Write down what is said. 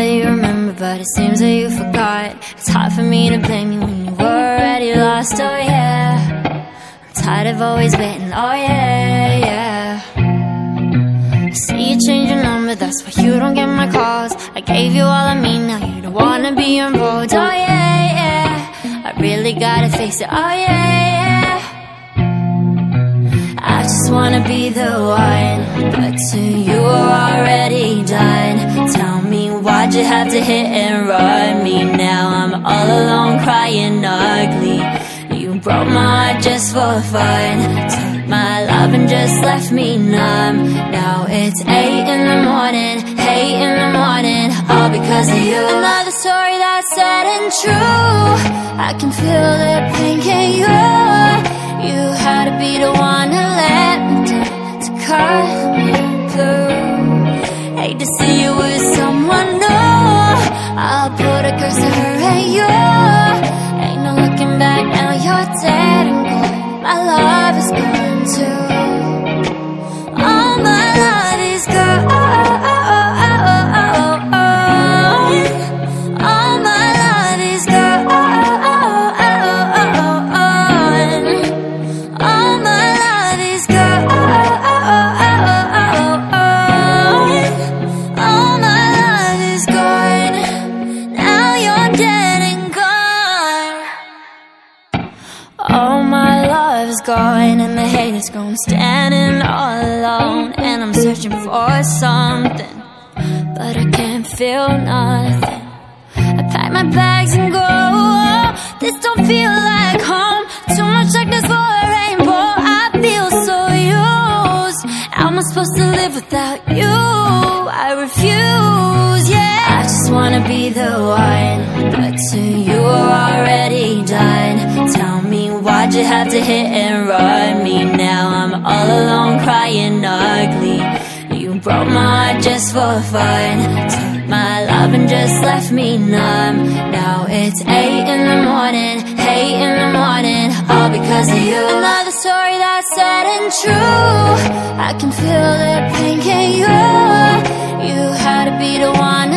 You remember, but it seems that you forgot. It's hard for me to blame you when you were already lost, oh yeah. I'm tired of always waiting, oh yeah, yeah. I see you change your number, that's why you don't get my calls. I gave you all of me, now you don't wanna be involved, oh yeah, yeah. I really gotta face it, oh yeah, yeah. I just wanna be the one But to why'd you have to hit and run me. Now I'm all alone crying ugly. You broke my heart just for fun. Took my love and just left me numb. Now it's 8 in the morning, 8 in the morning. All because of you. Another story that's sad and true. I can feel the pain, can you? You had to be the one to let me down To cut me through. Hate to see you I'll put All my love is gone, and the hate is gone. Standing all alone, and I'm searching for something, but I can't feel nothing. I pack my bags and go. This don't feel like home. Too much darkness for a rainbow. I feel so used. How am I supposed to live without you? I refuse, yeah. I just wanna be the one, but to you already done. Why'd you have to hit and run me? Now I'm all alone crying ugly. You broke my heart just for fun. Took my love and just left me numb. Now it's 8 in the morning, 8 in the morning, all because of you. Another story that's sad and true. I can feel the pain, can you? You had to be the one